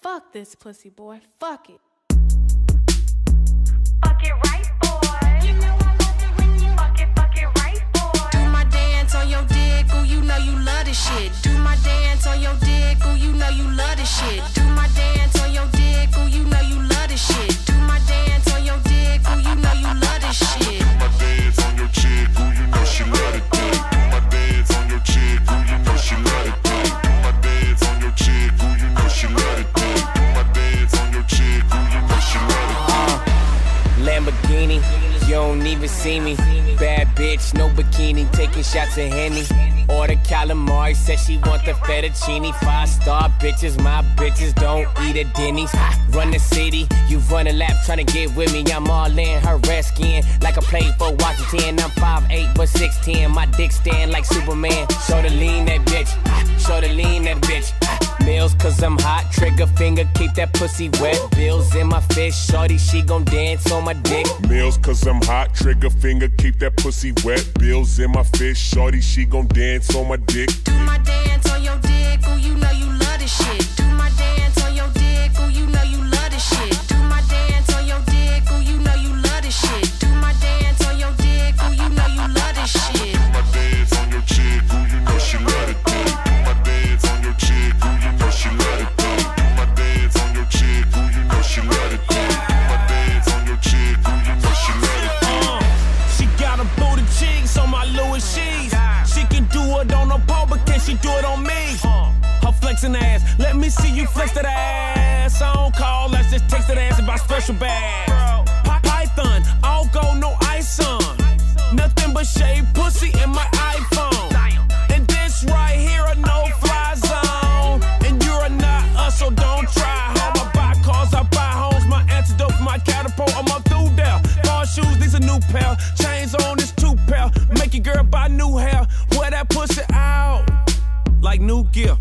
Fuck this pussy boy. Fuck it. Lamborghini. You don't even see me. Bad bitch, no bikini, taking shots of Henny. Order calamari, said she want the fettuccine. Five star bitches, my bitches don't eat at Denny's. I run the city, you run a lap trying to get with me. I'm all in her red skin, like I play for Washington. I'm 5'8 but 6'10, my dick stand like Superman. Show the lean that bitch, show the lean that bitch meals, cause I'm hot. Trigger finger, keep that pussy wet. Bills in my fish, shorty, she gon' dance on my dick. Meals, cause I'm hot. Trigger finger, keep that pussy wet. Bills in my fish, shorty, she gon' dance on my dick. Do my dance. she do it on me. Her flexing ass, let me see you flex that ass. I don't call, let's just text that ass about special bags. Python, all go, no ice on. Nothing but shade pussy in my iPhone. And this right here, a no fly zone. And you're not us, so don't try home. I buy cars, I buy homes. My antidote for my catapult, I'm up through there. Ball shoes, these a new pair. Chains on, this two pair. like new gear.